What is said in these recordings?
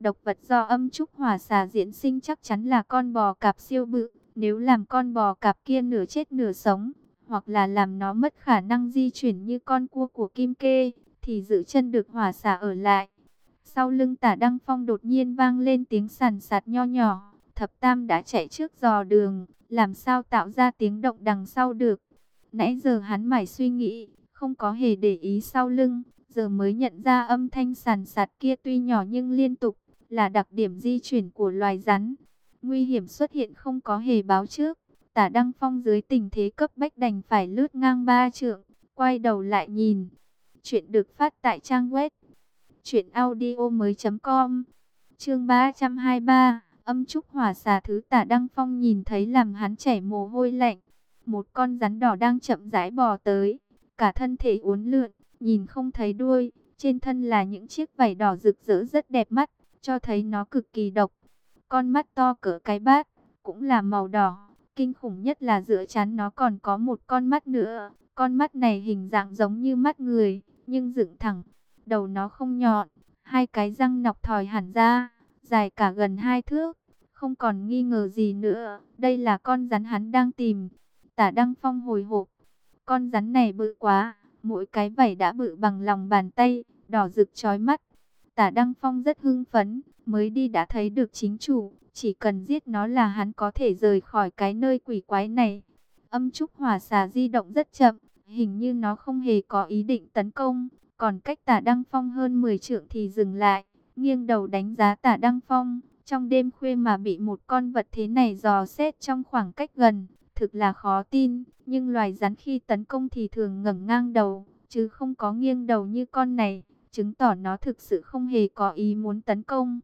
Độc vật do âm trúc hỏa xà diễn sinh chắc chắn là con bò cạp siêu bự. Nếu làm con bò cạp kia nửa chết nửa sống, hoặc là làm nó mất khả năng di chuyển như con cua của kim kê, thì giữ chân được hỏa xà ở lại. Sau lưng tả Đăng Phong đột nhiên vang lên tiếng sàn sạt nho nhỏ. Thập Tam đã chạy trước dò đường, làm sao tạo ra tiếng động đằng sau được. Nãy giờ hắn mải suy nghĩ, không có hề để ý sau lưng, giờ mới nhận ra âm thanh sàn sạt kia tuy nhỏ nhưng liên tục, là đặc điểm di chuyển của loài rắn. Nguy hiểm xuất hiện không có hề báo trước. Tả Đăng Phong dưới tình thế cấp bách đành phải lướt ngang ba trượng, quay đầu lại nhìn. Chuyện được phát tại trang web chuyểnaudio.com Chương 323, âm trúc hỏa xà thứ Tả Đăng Phong nhìn thấy làm hắn chảy mồ hôi lạnh. Một con rắn đỏ đang chậm rãi bò tới, cả thân thể uốn lượn, nhìn không thấy đuôi, trên thân là những chiếc vảy đỏ rực rỡ rất đẹp mắt, cho thấy nó cực kỳ độc. Con mắt to cỡ cái bát, cũng là màu đỏ. Kinh khủng nhất là giữa chán nó còn có một con mắt nữa. Con mắt này hình dạng giống như mắt người, nhưng dựng thẳng. Đầu nó không nhọn, hai cái răng nọc thòi hẳn ra, dài cả gần hai thước. Không còn nghi ngờ gì nữa, đây là con rắn hắn đang tìm. Tả Đăng Phong hồi hộp. Con rắn này bự quá, mỗi cái vảy đã bự bằng lòng bàn tay, đỏ rực chói mắt. Tả Đăng Phong rất hưng phấn, mới đi đã thấy được chính chủ, chỉ cần giết nó là hắn có thể rời khỏi cái nơi quỷ quái này. Âm trúc hỏa xà di động rất chậm, hình như nó không hề có ý định tấn công, còn cách tả Đăng Phong hơn 10 trượng thì dừng lại, nghiêng đầu đánh giá tả Đăng Phong. Trong đêm khuya mà bị một con vật thế này dò xét trong khoảng cách gần, thực là khó tin, nhưng loài rắn khi tấn công thì thường ngẩng ngang đầu, chứ không có nghiêng đầu như con này, chứng tỏ nó thực sự không hề có ý muốn tấn công.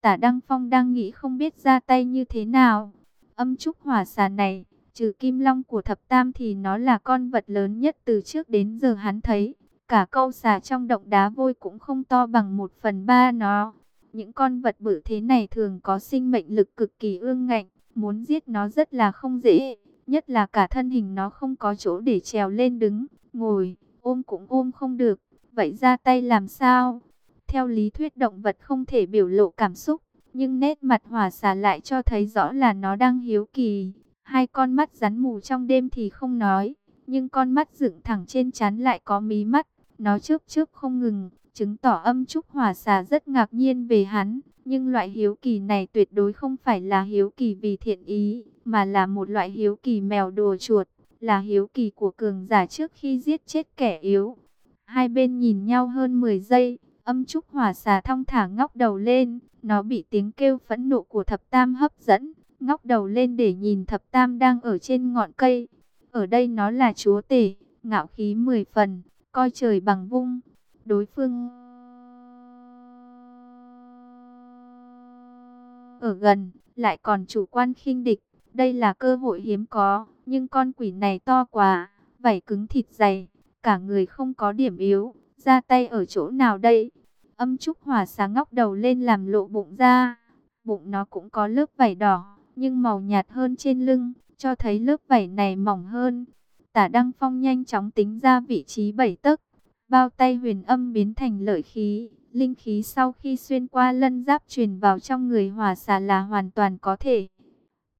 Tả Đăng Phong đang nghĩ không biết ra tay như thế nào. Âm trúc hỏa xà này, trừ kim long của thập tam thì nó là con vật lớn nhất từ trước đến giờ hắn thấy. Cả câu xà trong động đá vôi cũng không to bằng một phần ba nó. Những con vật bự thế này thường có sinh mệnh lực cực kỳ ương ngạnh, muốn giết nó rất là không dễ. Nhất là cả thân hình nó không có chỗ để trèo lên đứng, ngồi, ôm cũng ôm không được. Vậy ra tay làm sao? Theo lý thuyết động vật không thể biểu lộ cảm xúc, nhưng nét mặt hỏa xà lại cho thấy rõ là nó đang hiếu kỳ. Hai con mắt rắn mù trong đêm thì không nói, nhưng con mắt dựng thẳng trên chán lại có mí mắt, nó chớp chớp không ngừng, chứng tỏ âm trúc hỏa xà rất ngạc nhiên về hắn. Nhưng loại hiếu kỳ này tuyệt đối không phải là hiếu kỳ vì thiện ý, mà là một loại hiếu kỳ mèo đùa chuột, là hiếu kỳ của cường giả trước khi giết chết kẻ yếu. Hai bên nhìn nhau hơn 10 giây, Âm trúc hỏa xà thong thả ngóc đầu lên, nó bị tiếng kêu phẫn nộ của thập tam hấp dẫn, ngóc đầu lên để nhìn thập tam đang ở trên ngọn cây. Ở đây nó là chúa tể, ngạo khí mười phần, coi trời bằng vung. Đối phương ở gần, lại còn chủ quan khinh địch. Đây là cơ hội hiếm có, nhưng con quỷ này to quá, vảy cứng thịt dày, cả người không có điểm yếu, ra tay ở chỗ nào đây? Âm trúc hỏa sáng ngóc đầu lên làm lộ bụng ra. Bụng nó cũng có lớp vảy đỏ, nhưng màu nhạt hơn trên lưng, cho thấy lớp vảy này mỏng hơn. Tả Đăng Phong nhanh chóng tính ra vị trí bảy tấc. Bao tay huyền âm biến thành lợi khí. Linh khí sau khi xuyên qua lân giáp truyền vào trong người hỏa xà là hoàn toàn có thể.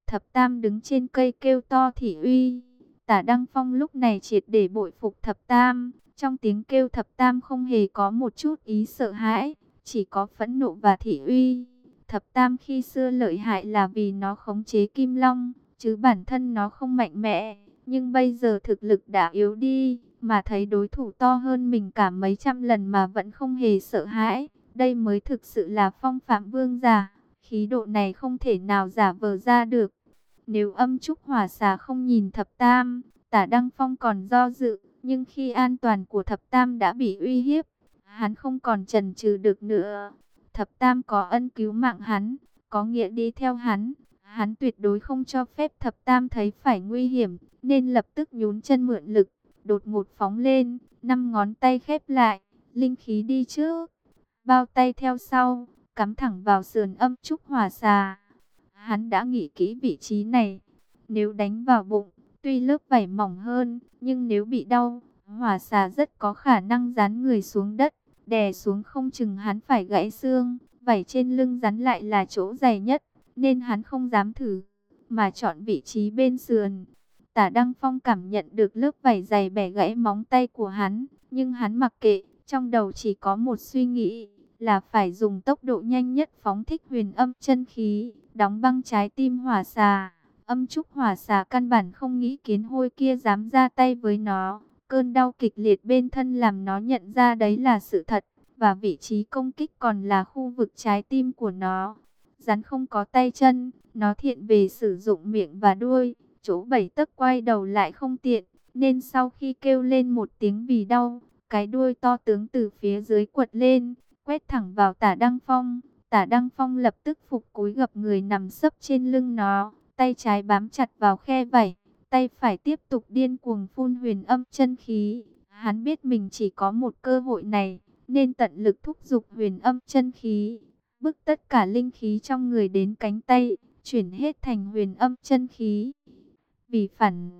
Thập Tam đứng trên cây kêu to thị uy. Tả Đăng Phong lúc này triệt để bội phục Thập Tam. Trong tiếng kêu thập tam không hề có một chút ý sợ hãi, chỉ có phẫn nộ và thị uy. Thập tam khi xưa lợi hại là vì nó khống chế kim long, chứ bản thân nó không mạnh mẽ. Nhưng bây giờ thực lực đã yếu đi, mà thấy đối thủ to hơn mình cả mấy trăm lần mà vẫn không hề sợ hãi. Đây mới thực sự là phong phạm vương giả, khí độ này không thể nào giả vờ ra được. Nếu âm trúc hỏa xà không nhìn thập tam, tả Đăng Phong còn do dự, nhưng khi an toàn của thập tam đã bị uy hiếp, hắn không còn chần chừ được nữa. Thập tam có ân cứu mạng hắn, có nghĩa đi theo hắn. Hắn tuyệt đối không cho phép thập tam thấy phải nguy hiểm, nên lập tức nhún chân mượn lực, đột ngột phóng lên, năm ngón tay khép lại, linh khí đi trước, bao tay theo sau, cắm thẳng vào sườn âm trúc hỏa xà. Hắn đã nghĩ kỹ vị trí này, nếu đánh vào bụng, Tuy lớp vảy mỏng hơn, nhưng nếu bị đau, hỏa xà rất có khả năng dán người xuống đất, đè xuống không chừng hắn phải gãy xương, vảy trên lưng rắn lại là chỗ dày nhất, nên hắn không dám thử, mà chọn vị trí bên sườn. Tả Đăng Phong cảm nhận được lớp vảy dày bẻ gãy móng tay của hắn, nhưng hắn mặc kệ, trong đầu chỉ có một suy nghĩ, là phải dùng tốc độ nhanh nhất phóng thích huyền âm chân khí, đóng băng trái tim hỏa xà. Âm trúc hỏa xà căn bản không nghĩ kiến hôi kia dám ra tay với nó. Cơn đau kịch liệt bên thân làm nó nhận ra đấy là sự thật, và vị trí công kích còn là khu vực trái tim của nó. Rắn không có tay chân, nó thiện về sử dụng miệng và đuôi, chỗ bảy tấc quay đầu lại không tiện, nên sau khi kêu lên một tiếng vì đau, cái đuôi to tướng từ phía dưới quật lên, quét thẳng vào tả Đăng Phong. Tả Đăng Phong lập tức phục cúi gập người nằm sấp trên lưng nó, tay trái bám chặt vào khe vảy, tay phải tiếp tục điên cuồng phun huyền âm chân khí. Hắn biết mình chỉ có một cơ hội này, nên tận lực thúc giục huyền âm chân khí, bức tất cả linh khí trong người đến cánh tay, chuyển hết thành huyền âm chân khí. Vì phản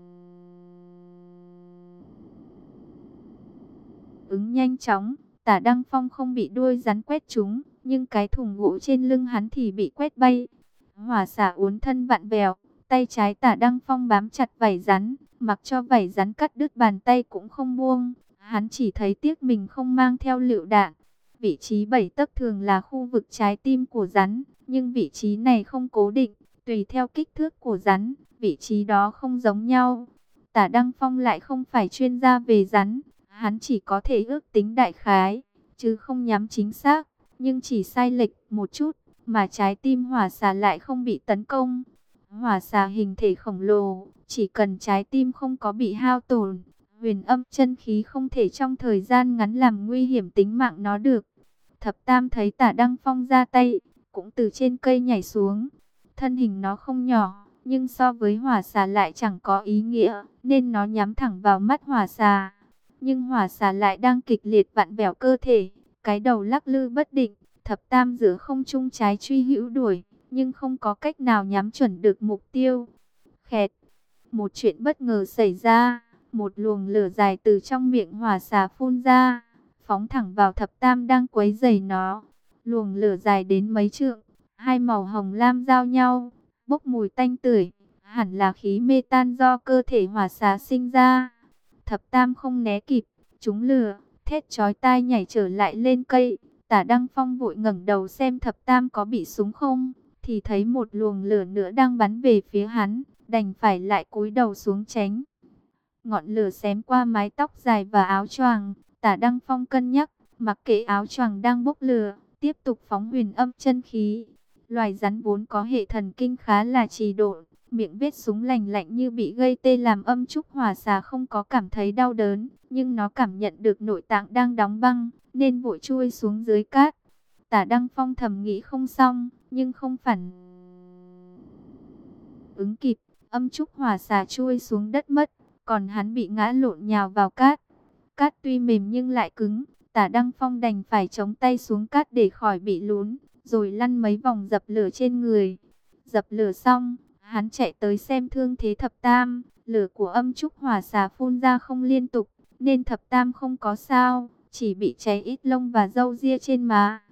ứng nhanh chóng, tả Đăng Phong không bị đuôi rắn quét chúng, nhưng cái thùng gỗ trên lưng hắn thì bị quét bay. Hỏa xả uốn thân vặn vẹo, tay trái tả Đăng Phong bám chặt vảy rắn, mặc cho vảy rắn cắt đứt bàn tay cũng không buông. Hắn chỉ thấy tiếc mình không mang theo lựu đạn. Vị trí bảy tấc thường là khu vực trái tim của rắn, nhưng vị trí này không cố định, tùy theo kích thước của rắn, vị trí đó không giống nhau. Tả Đăng Phong lại không phải chuyên gia về rắn, hắn chỉ có thể ước tính đại khái, chứ không nhắm chính xác, nhưng chỉ sai lệch một chút, mà trái tim hỏa xà lại không bị tấn công. Hỏa xà hình thể khổng lồ, chỉ cần trái tim không có bị hao tổn, huyền âm chân khí không thể trong thời gian ngắn làm nguy hiểm tính mạng nó được. Thập Tam thấy tả Đăng Phong ra tay, cũng từ trên cây nhảy xuống. Thân hình nó không nhỏ, nhưng so với hỏa xà lại chẳng có ý nghĩa, nên nó nhắm thẳng vào mắt hỏa xà. Nhưng hỏa xà lại đang kịch liệt vặn vẹo cơ thể, cái đầu lắc lư bất định, thập tam giữa không trung trái truy hữu đuổi, nhưng không có cách nào nhắm chuẩn được mục tiêu. Khẹt, một chuyện bất ngờ xảy ra, một luồng lửa dài từ trong miệng hỏa xà phun ra, phóng thẳng vào thập tam đang quấy dày nó. Luồng lửa dài đến mấy trượng, hai màu hồng lam giao nhau, bốc mùi tanh tưởi, hẳn là khí mê tan do cơ thể hỏa xà sinh ra. Thập tam không né kịp, chúng lửa, thét chói tai nhảy trở lại lên cây. Tả Đăng Phong vội ngẩng đầu xem thập tam có bị súng không, thì thấy một luồng lửa nữa đang bắn về phía hắn, đành phải lại cúi đầu xuống tránh. Ngọn lửa xém qua mái tóc dài và áo choàng, tả Đăng Phong cân nhắc, mặc kệ áo choàng đang bốc lửa, tiếp tục phóng huyền âm chân khí. Loài rắn vốn có hệ thần kinh khá là trì độ, miệng vết súng lành lạnh như bị gây tê làm âm trúc hỏa xà không có cảm thấy đau đớn, nhưng nó cảm nhận được nội tạng đang đóng băng, nên vội chui xuống dưới cát. Tả Đăng Phong thầm nghĩ không xong, nhưng không phản ứng kịp, âm trúc hỏa xà chui xuống đất mất, còn hắn bị ngã lộn nhào vào cát. Cát tuy mềm nhưng lại cứng, tả Đăng Phong đành phải chống tay xuống cát để khỏi bị lún, rồi lăn mấy vòng dập lửa trên người. Dập lửa xong, hắn chạy tới xem thương thế thập tam, lửa của âm trúc hỏa xà phun ra không liên tục, nên thập tam không có sao, chỉ bị cháy ít lông và râu ria trên má.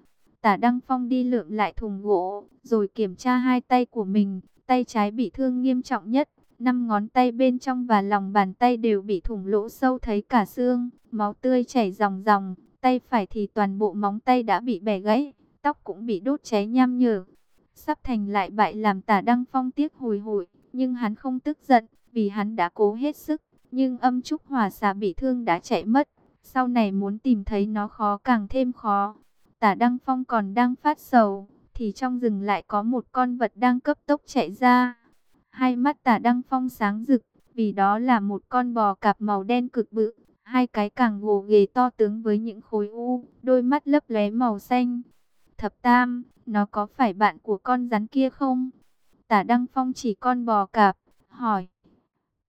Tả Đăng Phong đi lượm lại thùng gỗ, rồi kiểm tra hai tay của mình, tay trái bị thương nghiêm trọng nhất, năm ngón tay bên trong và lòng bàn tay đều bị thủng lỗ sâu thấy cả xương, máu tươi chảy ròng ròng, tay phải thì toàn bộ móng tay đã bị bẻ gãy, tóc cũng bị đốt cháy nham nhở. Sắp thành lại bại làm tả Đăng Phong tiếc hồi hồi, nhưng hắn không tức giận, vì hắn đã cố hết sức, nhưng âm trúc hòa xà bị thương đã chạy mất, sau này muốn tìm thấy nó khó càng thêm khó. Tả Đăng Phong còn đang phát sầu, thì trong rừng lại có một con vật đang cấp tốc chạy ra. Hai mắt tả Đăng Phong sáng rực, vì đó là một con bò cạp màu đen cực bự, hai cái càng gồ ghề to tướng với những khối u, đôi mắt lấp lóe màu xanh. Thập Tam, nó có phải bạn của con rắn kia không? Tả Đăng Phong chỉ con bò cạp, hỏi.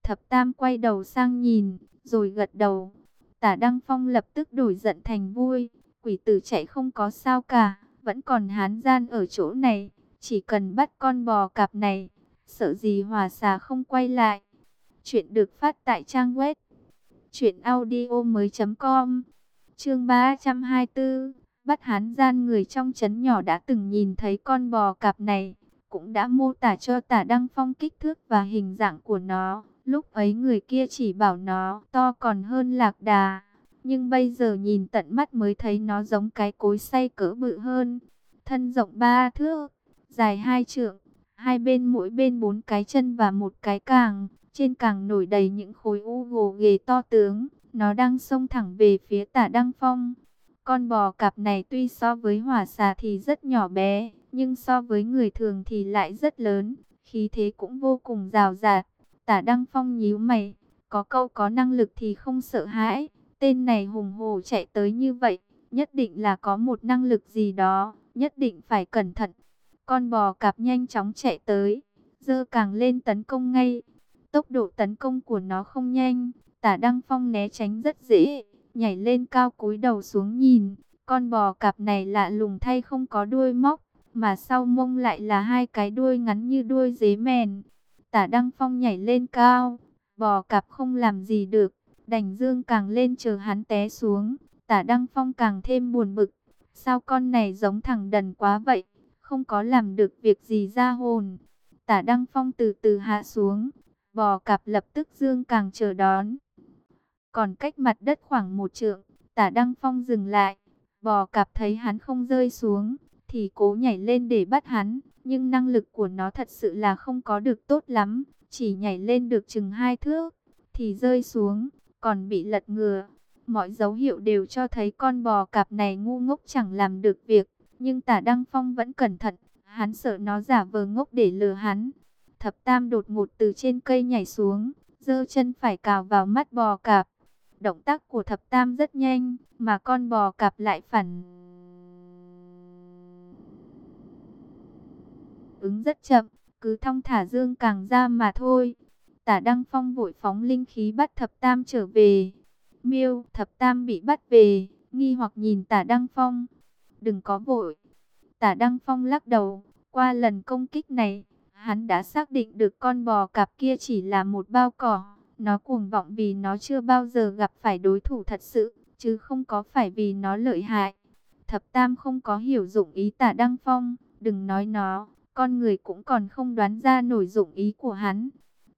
Thập Tam quay đầu sang nhìn, rồi gật đầu. Tả Đăng Phong lập tức đổi giận thành vui, quỷ tử chạy không có sao cả, vẫn còn hán gian ở chỗ này, chỉ cần bắt con bò cạp này, sợ gì hòa xà không quay lại. Chuyện được phát tại trang web chuyện audio mới.com Chương 324 Bắt hán gian người trong chấn nhỏ đã từng nhìn thấy con bò cạp này, cũng đã mô tả cho tả Đăng Phong kích thước và hình dạng của nó. Lúc ấy người kia chỉ bảo nó to còn hơn lạc đà, nhưng bây giờ nhìn tận mắt mới thấy nó giống cái cối xay cỡ bự hơn. Thân rộng ba thước, dài hai trượng, hai bên mỗi bên bốn cái chân và một cái càng. Trên càng nổi đầy những khối u gồ ghề to tướng, nó đang xông thẳng về phía tả Đăng Phong. Con bò cạp này tuy so với hỏa xà thì rất nhỏ bé, nhưng so với người thường thì lại rất lớn, khí thế cũng vô cùng rào rạt. Tả Đăng Phong nhíu mày, có câu có năng lực thì không sợ hãi, tên này hùng hồ chạy tới như vậy, nhất định là có một năng lực gì đó, nhất định phải cẩn thận. Con bò cạp nhanh chóng chạy tới, dơ càng lên tấn công ngay. Tốc độ tấn công của nó không nhanh, tả Đăng Phong né tránh rất dễ, nhảy lên cao cúi đầu xuống nhìn. Con bò cạp này lạ lùng thay không có đuôi móc, mà sau mông lại là hai cái đuôi ngắn như đuôi dế mèn. Tả Đăng Phong nhảy lên cao, bò cạp không làm gì được, đành dương càng lên chờ hắn té xuống. Tả Đăng Phong càng thêm buồn bực, sao con này giống thằng đần quá vậy, không có làm được việc gì ra hồn. Tả Đăng Phong từ từ hạ xuống, bò cạp lập tức dương càng chờ đón. Còn cách mặt đất khoảng một trượng, tả Đăng Phong dừng lại, bò cạp thấy hắn không rơi xuống, thì cố nhảy lên để bắt hắn, nhưng năng lực của nó thật sự là không có được tốt lắm, chỉ nhảy lên được chừng hai thước, thì rơi xuống, còn bị lật ngừa. Mọi dấu hiệu đều cho thấy con bò cạp này ngu ngốc chẳng làm được việc, nhưng tả Đăng Phong vẫn cẩn thận, hắn sợ nó giả vờ ngốc để lừa hắn. Thập Tam đột ngột từ trên cây nhảy xuống, giơ chân phải cào vào mắt bò cạp. Động tác của Thập Tam rất nhanh, mà con bò cạp lại phản ứng rất chậm, cứ thong thả dương càng ra mà thôi. Tả Đăng Phong vội phóng linh khí bắt Thập Tam trở về. Miêu, Thập Tam bị bắt về, nghi hoặc nhìn Tả Đăng Phong. Đừng có vội. Tả Đăng Phong lắc đầu, qua lần công kích này, hắn đã xác định được con bò cạp kia chỉ là một bao cỏ. Nó cuồng vọng vì nó chưa bao giờ gặp phải đối thủ thật sự, chứ không có phải vì nó lợi hại. Thập Tam không có hiểu dụng ý Tả Đăng Phong, đừng nói nó, con người cũng còn không đoán ra nổi dụng ý của hắn.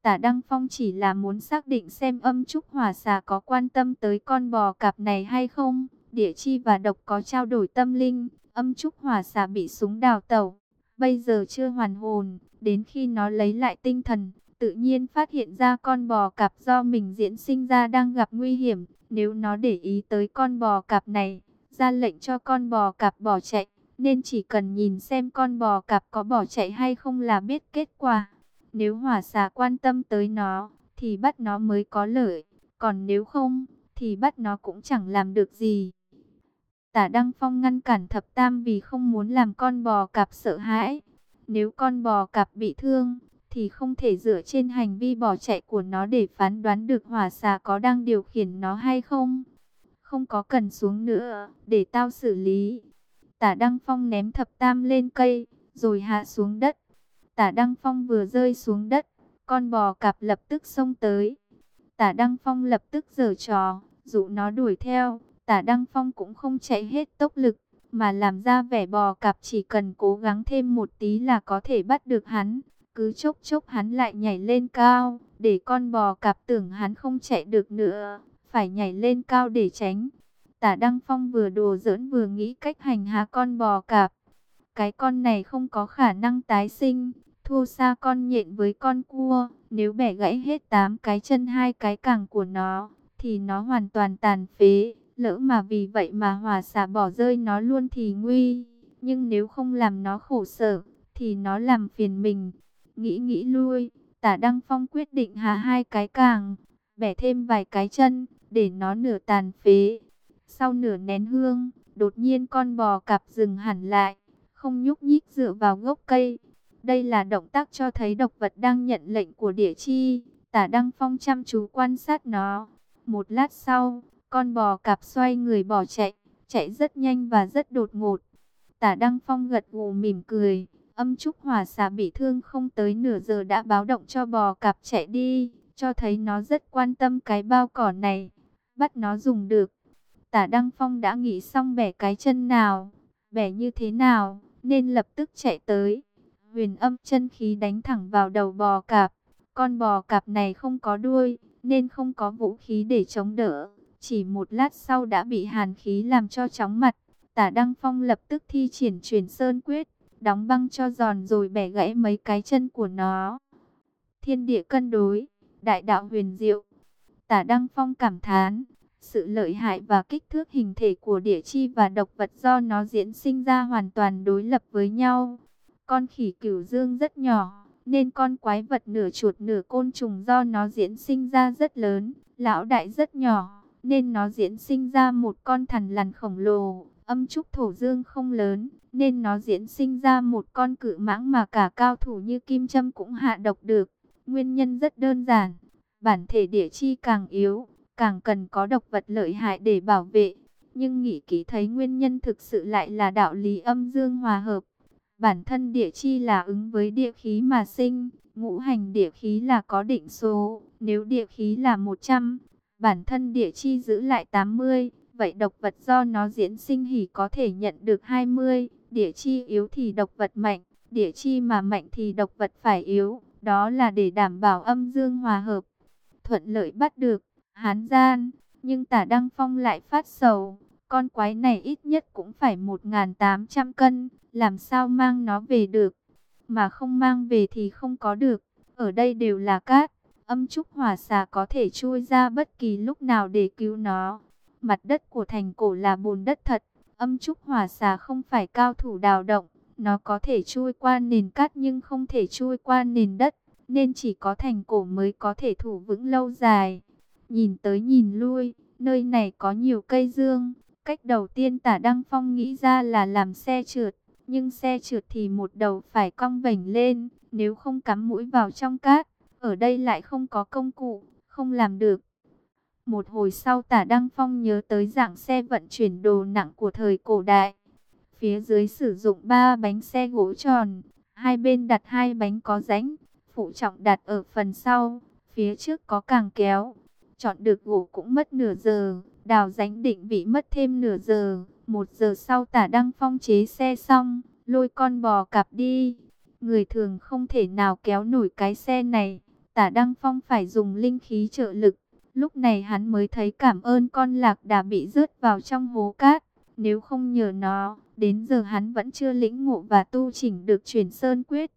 Tả Đăng Phong chỉ là muốn xác định xem âm trúc hỏa xà có quan tâm tới con bò cạp này hay không. Địa chi và độc có trao đổi tâm linh, âm trúc hỏa xà bị súng đào tẩu. Bây giờ chưa hoàn hồn, đến khi nó lấy lại tinh thần, tự nhiên phát hiện ra con bò cạp do mình diễn sinh ra đang gặp nguy hiểm. Nếu nó để ý tới con bò cạp này, ra lệnh cho con bò cạp bỏ chạy, nên chỉ cần nhìn xem con bò cạp có bỏ chạy hay không là biết kết quả. Nếu hỏa xà quan tâm tới nó, thì bắt nó mới có lợi, còn nếu không, thì bắt nó cũng chẳng làm được gì. Tả Đăng Phong ngăn cản thập tam vì không muốn làm con bò cạp sợ hãi. Nếu con bò cạp bị thương, thì không thể dựa trên hành vi bỏ chạy của nó để phán đoán được hỏa xà có đang điều khiển nó hay không. Không có cần xuống nữa, để tao xử lý. Tả Đăng Phong ném thập tam lên cây, rồi hạ xuống đất. Tả Đăng Phong vừa rơi xuống đất, con bò cạp lập tức xông tới. Tả Đăng Phong lập tức giở trò, dụ nó đuổi theo. Tả Đăng Phong cũng không chạy hết tốc lực, mà làm ra vẻ bò cạp chỉ cần cố gắng thêm một tí là có thể bắt được hắn. Cứ chốc chốc hắn lại nhảy lên cao, để con bò cạp tưởng hắn không chạy được nữa, phải nhảy lên cao để tránh. Tả Đăng Phong vừa đùa giỡn vừa nghĩ cách hành hạ con bò cạp. Cái con này không có khả năng tái sinh, thua xa con nhện với con cua. Nếu bẻ gãy hết 8 cái chân hai cái càng của nó, thì nó hoàn toàn tàn phế. Lỡ mà vì vậy mà hòa xả bỏ rơi nó luôn thì nguy. Nhưng nếu không làm nó khổ sở, thì nó làm phiền mình. Nghĩ nghĩ lui, tả Đăng Phong quyết định hạ hai cái càng, bẻ thêm vài cái chân, để nó nửa tàn phế. Sau nửa nén hương, đột nhiên con bò cạp dừng hẳn lại, không nhúc nhích dựa vào gốc cây. Đây là động tác cho thấy độc vật đang nhận lệnh của địa chi. Tả Đăng Phong chăm chú quan sát nó. Một lát sau, con bò cạp xoay người bỏ chạy, chạy rất nhanh và rất đột ngột. Tả Đăng Phong gật gù mỉm cười, âm trúc hỏa xà bị thương không tới nửa giờ đã báo động cho bò cạp chạy đi, cho thấy nó rất quan tâm cái bao cỏ này, bắt nó dùng được. Tả Đăng Phong đã nghĩ xong bẻ cái chân nào, bẻ như thế nào, nên lập tức chạy tới. Huyền âm chân khí đánh thẳng vào đầu bò cạp. Con bò cạp này không có đuôi, nên không có vũ khí để chống đỡ. Chỉ một lát sau đã bị hàn khí làm cho chóng mặt. Tả Đăng Phong lập tức thi triển truyền sơn quyết, đóng băng cho giòn rồi bẻ gãy mấy cái chân của nó. Thiên địa cân đối, đại đạo huyền diệu. Tả Đăng Phong cảm thán, sự lợi hại và kích thước hình thể của địa chi và độc vật do nó diễn sinh ra hoàn toàn đối lập với nhau. Con khỉ cửu dương rất nhỏ, nên con quái vật nửa chuột nửa côn trùng do nó diễn sinh ra rất lớn. Lão đại rất nhỏ, nên nó diễn sinh ra một con thằn lằn khổng lồ. Âm trúc thổ dương không lớn, nên nó diễn sinh ra một con cự mãng mà cả cao thủ như kim châm cũng hạ độc được. Nguyên nhân rất đơn giản, bản thể địa chi càng yếu, càng cần có độc vật lợi hại để bảo vệ. Nhưng nghĩ kỹ thấy nguyên nhân thực sự lại là đạo lý âm dương hòa hợp. Bản thân địa chi là ứng với địa khí mà sinh, ngũ hành địa khí là có định số. Nếu địa khí là 100, bản thân địa chi giữ lại 80, vậy độc vật do nó diễn sinh hỉ có thể nhận được 20. Địa chi yếu thì độc vật mạnh, địa chi mà mạnh thì độc vật phải yếu. Đó là để đảm bảo âm dương hòa hợp, thuận lợi bắt được hán gian, nhưng tả Đăng Phong lại phát sầu. Con quái này ít nhất cũng phải 1.800 cân, làm sao mang nó về được. Mà không mang về thì không có được, ở đây đều là cát. Âm trúc hỏa xà có thể chui ra bất kỳ lúc nào để cứu nó. Mặt đất của thành cổ là bùn đất thật, âm trúc hỏa xà không phải cao thủ đào động. Nó có thể chui qua nền cát nhưng không thể chui qua nền đất, nên chỉ có thành cổ mới có thể thủ vững lâu dài. Nhìn tới nhìn lui, nơi này có nhiều cây dương. Cách đầu tiên tả Đăng Phong nghĩ ra là làm xe trượt. Nhưng xe trượt thì một đầu phải cong vảnh lên, nếu không cắm mũi vào trong cát. Ở đây lại không có công cụ, không làm được. Một hồi sau tả Đăng Phong nhớ tới dạng xe vận chuyển đồ nặng của thời cổ đại. Phía dưới sử dụng ba bánh xe gỗ tròn, hai bên đặt hai bánh có rãnh, phụ trọng đặt ở phần sau, phía trước có càng kéo, Chọn được gỗ cũng mất nửa giờ, đào ránh định vị mất thêm nửa giờ. Một giờ sau tả đăng phong chế xe xong, lôi con bò cặp đi. Người thường không thể nào kéo nổi cái xe này. Tả đăng phong phải dùng linh khí trợ lực. Lúc này hắn mới thấy cảm ơn con lạc đã bị rớt vào trong hố cát. Nếu không nhờ nó, đến giờ hắn vẫn chưa lĩnh ngộ và tu chỉnh được chuyển sơn quyết.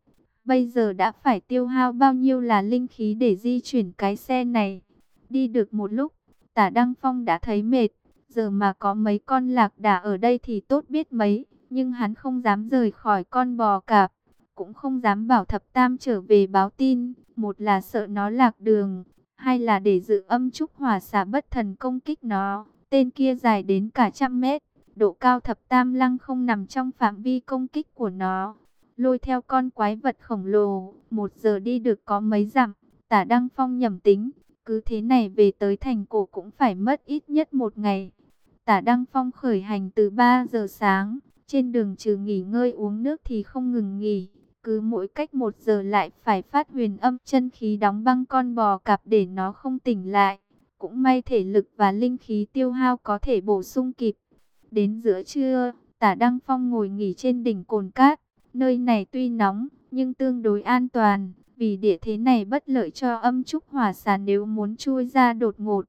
Bây giờ đã phải tiêu hao bao nhiêu là linh khí để di chuyển cái xe này. Đi được một lúc, tả Đăng Phong đã thấy mệt. Giờ mà có mấy con lạc đà ở đây thì tốt biết mấy. Nhưng hắn không dám rời khỏi con bò cạp. Cũng không dám bảo thập tam trở về báo tin. Một là sợ nó lạc đường hay là để dự âm trúc hỏa xả bất thần công kích nó. Tên kia dài đến cả trăm mét. Độ cao thập tam lăng không nằm trong phạm vi công kích của nó. Lôi theo con quái vật khổng lồ. Một giờ đi được có mấy dặm. Tả Đăng Phong nhầm tính cứ thế này về tới thành cổ cũng phải mất ít nhất một ngày. Tả Đăng Phong khởi hành từ 3 giờ sáng, trên đường trừ nghỉ ngơi uống nước thì không ngừng nghỉ. Cứ mỗi cách một giờ lại phải phát huyền âm chân khí đóng băng con bò cạp để nó không tỉnh lại. Cũng may thể lực và linh khí tiêu hao có thể bổ sung kịp. Đến giữa trưa, tả Đăng Phong ngồi nghỉ trên đỉnh cồn cát. Nơi này tuy nóng, nhưng tương đối an toàn. Vì địa thế này bất lợi cho âm trúc hỏa xà nếu muốn chui ra đột ngột.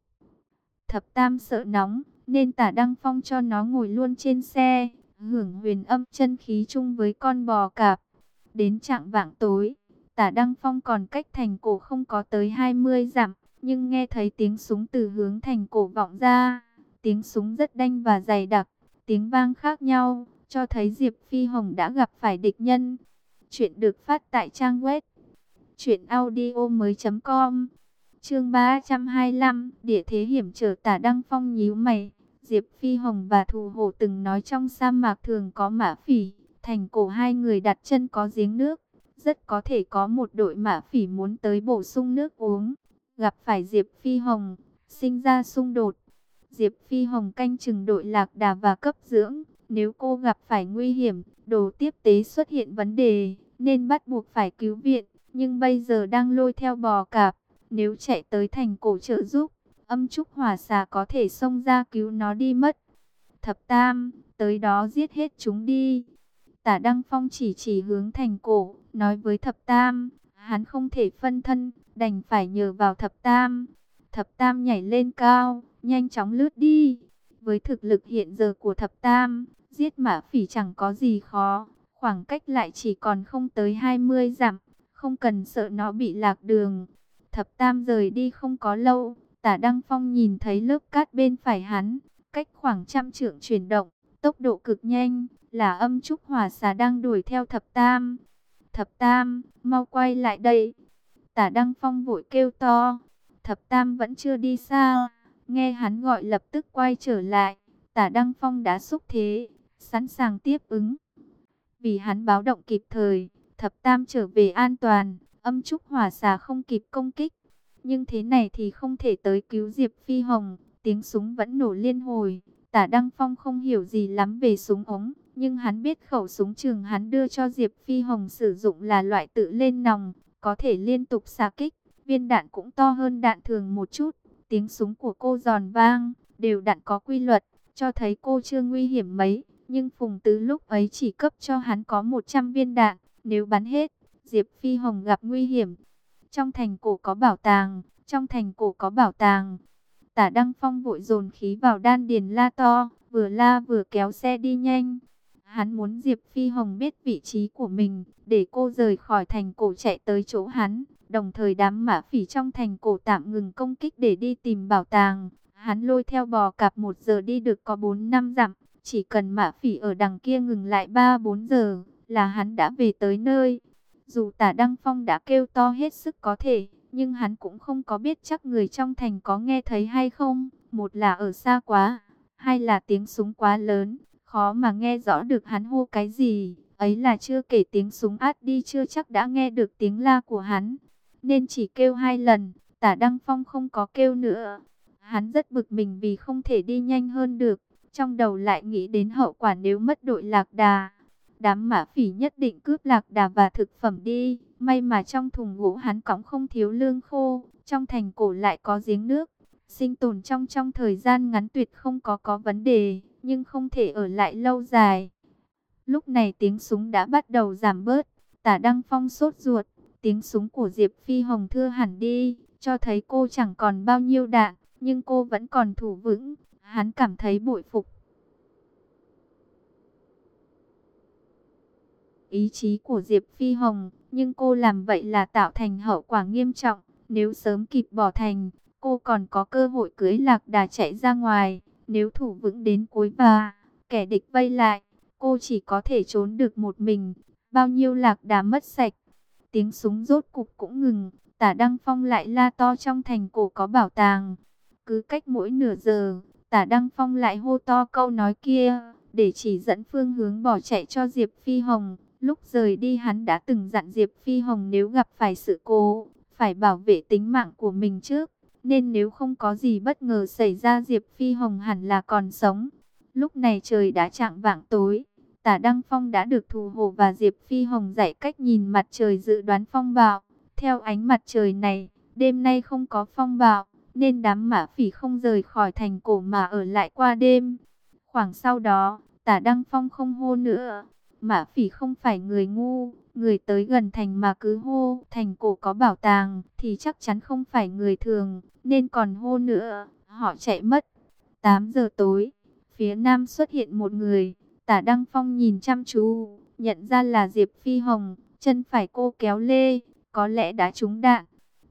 Thập Tam sợ nóng, nên tả Đăng Phong cho nó ngồi luôn trên xe, hưởng huyền âm chân khí chung với con bò cạp. Đến trạng vạng tối, tả Đăng Phong còn cách thành cổ không có tới 20 dặm, nhưng nghe thấy tiếng súng từ hướng thành cổ vọng ra. Tiếng súng rất đanh và dày đặc, tiếng vang khác nhau, cho thấy Diệp Phi Hồng đã gặp phải địch nhân. Chuyện được phát tại trang web truyệnaudio mới.com Chương 325 Địa thế hiểm trở tả Đăng Phong nhíu mày Diệp Phi Hồng và Thù Hổ từng nói trong sa mạc thường có mã phỉ Thành cổ hai người đặt chân có giếng nước Rất có thể có một đội mã phỉ muốn tới bổ sung nước uống Gặp phải Diệp Phi Hồng Sinh ra xung đột Diệp Phi Hồng canh chừng đội lạc đà và cấp dưỡng Nếu cô gặp phải nguy hiểm Đồ tiếp tế xuất hiện vấn đề Nên bắt buộc phải cứu viện nhưng bây giờ đang lôi theo bò cạp. Nếu chạy tới thành cổ trợ giúp, âm trúc hỏa xà có thể xông ra cứu nó đi mất. Thập Tam, tới đó giết hết chúng đi. Tả Đăng Phong chỉ chỉ hướng thành cổ, nói với Thập Tam, hắn không thể phân thân, đành phải nhờ vào Thập Tam. Thập Tam nhảy lên cao, nhanh chóng lướt đi. Với thực lực hiện giờ của Thập Tam, giết mã phỉ chẳng có gì khó, khoảng cách lại chỉ còn không tới 20 dặm, không cần sợ nó bị lạc đường. Thập Tam rời đi không có lâu, tả Đăng Phong nhìn thấy lớp cát bên phải hắn, cách khoảng trăm trượng chuyển động, tốc độ cực nhanh, là âm trúc hỏa xà đang đuổi theo Thập Tam. Thập Tam, mau quay lại đây. Tả Đăng Phong vội kêu to, Thập Tam vẫn chưa đi xa, nghe hắn gọi lập tức quay trở lại. Tả Đăng Phong đã xúc thế, sẵn sàng tiếp ứng. Vì hắn báo động kịp thời, Thập Tam trở về an toàn, âm trúc hỏa xà không kịp công kích. Nhưng thế này thì không thể tới cứu Diệp Phi Hồng, tiếng súng vẫn nổ liên hồi. Tả Đăng Phong không hiểu gì lắm về súng ống, nhưng hắn biết khẩu súng trường hắn đưa cho Diệp Phi Hồng sử dụng là loại tự lên nòng, có thể liên tục xạ kích, viên đạn cũng to hơn đạn thường một chút. Tiếng súng của cô giòn vang, đều đạn có quy luật, cho thấy cô chưa nguy hiểm mấy. Nhưng Phùng Tứ lúc ấy chỉ cấp cho hắn có 100 viên đạn, nếu bắn hết, Diệp Phi Hồng gặp nguy hiểm. Trong thành cổ có bảo tàng, trong thành cổ có bảo tàng. Tả Đăng Phong vội dồn khí vào đan điền la to, vừa la vừa kéo xe đi nhanh. Hắn muốn Diệp Phi Hồng biết vị trí của mình, để cô rời khỏi thành cổ chạy tới chỗ hắn. Đồng thời đám mã phỉ trong thành cổ tạm ngừng công kích để đi tìm bảo tàng. Hắn lôi theo bò cạp một giờ đi được có 4 năm dặm. Chỉ cần mã phỉ ở đằng kia ngừng lại 3-4 giờ là hắn đã về tới nơi. Dù tả Đăng Phong đã kêu to hết sức có thể, nhưng hắn cũng không có biết chắc người trong thành có nghe thấy hay không. Một là ở xa quá, hai là tiếng súng quá lớn, khó mà nghe rõ được hắn hô cái gì. Ấy là chưa kể tiếng súng át đi chưa chắc đã nghe được tiếng la của hắn. Nên chỉ kêu hai lần, tả Đăng Phong không có kêu nữa. Hắn rất bực mình vì không thể đi nhanh hơn được. Trong đầu lại nghĩ đến hậu quả nếu mất đội lạc đà. Đám mã phỉ nhất định cướp lạc đà và thực phẩm đi. May mà trong thùng gỗ hắn cõng không thiếu lương khô. Trong thành cổ lại có giếng nước. Sinh tồn trong trong thời gian ngắn tuyệt không có có vấn đề. Nhưng không thể ở lại lâu dài. Lúc này tiếng súng đã bắt đầu giảm bớt. Tả Đăng Phong sốt ruột. Tiếng súng của Diệp Phi Hồng thưa hẳn đi. Cho thấy cô chẳng còn bao nhiêu đạn. Nhưng cô vẫn còn thủ vững. Hắn cảm thấy bội phục. Ý chí của Diệp Phi Hồng, nhưng cô làm vậy là tạo thành hậu quả nghiêm trọng. Nếu sớm kịp bỏ thành, cô còn có cơ hội cưới lạc đà chạy ra ngoài. Nếu thủ vững đến cuối và kẻ địch vây lại, cô chỉ có thể trốn được một mình. Bao nhiêu lạc đà mất sạch. Tiếng súng rốt cục cũng ngừng. Tả Đăng Phong lại la to trong thành cổ có bảo tàng. Cứ cách mỗi nửa giờ, Tả Đăng Phong lại hô to câu nói kia, để chỉ dẫn phương hướng bỏ chạy cho Diệp Phi Hồng. Lúc rời đi hắn đã từng dặn Diệp Phi Hồng nếu gặp phải sự cố, phải bảo vệ tính mạng của mình trước. Nên nếu không có gì bất ngờ xảy ra Diệp Phi Hồng hẳn là còn sống. Lúc này trời đã chạng vạng tối. Tả Đăng Phong đã được Thù Hồ và Diệp Phi Hồng dạy cách nhìn mặt trời dự đoán phong bạo. Theo ánh mặt trời này, đêm nay không có phong bạo nên đám mã phỉ không rời khỏi thành cổ mà ở lại qua đêm. Khoảng sau đó, tả Đăng Phong không hô nữa. Mã phỉ không phải người ngu, người tới gần thành mà cứ hô, thành cổ có bảo tàng, thì chắc chắn không phải người thường, nên còn hô nữa, họ chạy mất. 8 giờ tối, phía nam xuất hiện một người, tả Đăng Phong nhìn chăm chú, nhận ra là Diệp Phi Hồng, chân phải cô kéo lê, có lẽ đã trúng đạn.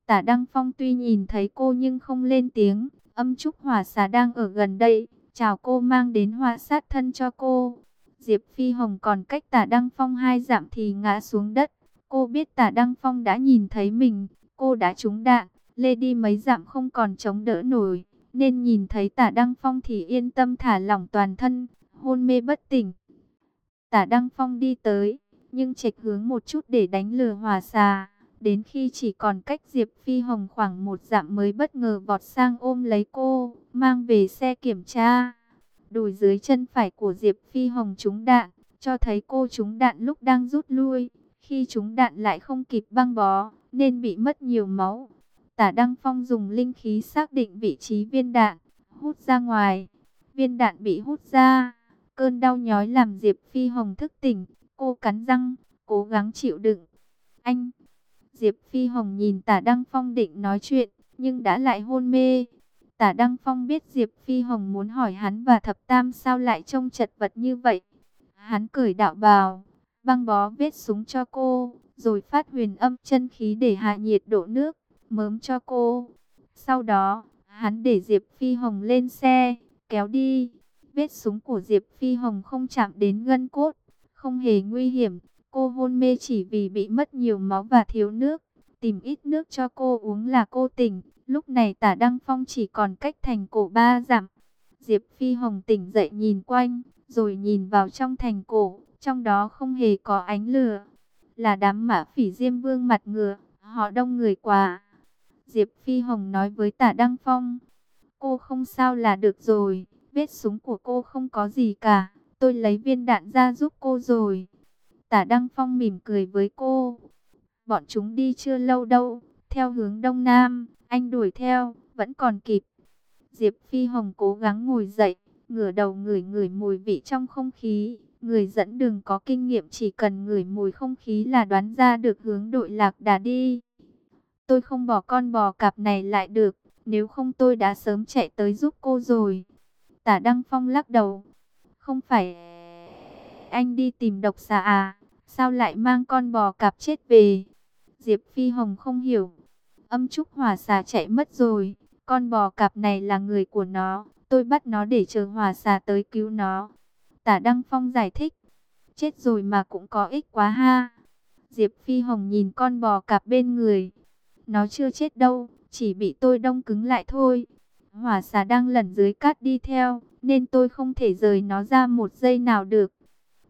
Tả Đăng Phong tuy nhìn thấy cô nhưng không lên tiếng. Âm trúc hỏa xà đang ở gần đây. Chào cô mang đến hoa sát thân cho cô. Diệp Phi Hồng còn cách tả Đăng Phong hai giảm thì ngã xuống đất. Cô biết tả Đăng Phong đã nhìn thấy mình. Cô đã trúng đạn. Lê đi mấy giảm không còn chống đỡ nổi. Nên nhìn thấy tả Đăng Phong thì yên tâm thả lỏng toàn thân. Hôn mê bất tỉnh. Tả Đăng Phong đi tới. Nhưng chệch hướng một chút để đánh lừa hòa xà. Đến khi chỉ còn cách Diệp Phi Hồng khoảng một dặm mới bất ngờ vọt sang ôm lấy cô, mang về xe kiểm tra. Đùi dưới chân phải của Diệp Phi Hồng trúng đạn, cho thấy cô trúng đạn lúc đang rút lui. Khi trúng đạn lại không kịp băng bó, nên bị mất nhiều máu. Tả Đăng Phong dùng linh khí xác định vị trí viên đạn, hút ra ngoài. viên đạn bị hút ra. Cơn đau nhói làm Diệp Phi Hồng thức tỉnh, cô cắn răng, cố gắng chịu đựng. Anh, Diệp Phi Hồng nhìn tả Đăng Phong định nói chuyện, nhưng đã lại hôn mê. Tả Đăng Phong biết Diệp Phi Hồng muốn hỏi hắn và thập tam sao lại trông chật vật như vậy. Hắn cởi đạo bào, băng bó vết súng cho cô, rồi phát huyền âm chân khí để hạ nhiệt độ nước, mớm cho cô. Sau đó, hắn để Diệp Phi Hồng lên xe, kéo đi. Vết súng của Diệp Phi Hồng không chạm đến gân cốt, không hề nguy hiểm. Cô hôn mê chỉ vì bị mất nhiều máu và thiếu nước. Tìm ít nước cho cô uống là cô tỉnh. Lúc này tả Đăng Phong chỉ còn cách thành cổ ba dặm. Diệp Phi Hồng tỉnh dậy nhìn quanh, rồi nhìn vào trong thành cổ. Trong đó không hề có ánh lửa. Là đám mã phỉ diêm vương mặt ngựa, họ đông người quá. Diệp Phi Hồng nói với tả Đăng Phong. Cô không sao là được rồi, vết súng của cô không có gì cả. Tôi lấy viên đạn ra giúp cô rồi. Tả Đăng Phong mỉm cười với cô. Bọn chúng đi chưa lâu đâu, theo hướng đông nam, anh đuổi theo, vẫn còn kịp. Diệp Phi Hồng cố gắng ngồi dậy, ngửa đầu ngửi ngửi mùi vị trong không khí. Người dẫn đường có kinh nghiệm chỉ cần ngửi mùi không khí là đoán ra được hướng đội lạc đã đi. Tôi không bỏ con bò cạp này lại được, nếu không tôi đã sớm chạy tới giúp cô rồi. Tả Đăng Phong lắc đầu. Không phải anh đi tìm độc xà à? Sao lại mang con bò cạp chết về? Diệp Phi Hồng không hiểu. Âm trúc hỏa xà chạy mất rồi. Con bò cạp này là người của nó. Tôi bắt nó để chờ hỏa xà tới cứu nó. Tả Đăng Phong giải thích. Chết rồi mà cũng có ích quá ha. Diệp Phi Hồng nhìn con bò cạp bên người. Nó chưa chết đâu, chỉ bị tôi đông cứng lại thôi. Hỏa xà đang lẩn dưới cát đi theo, nên tôi không thể rời nó ra một giây nào được.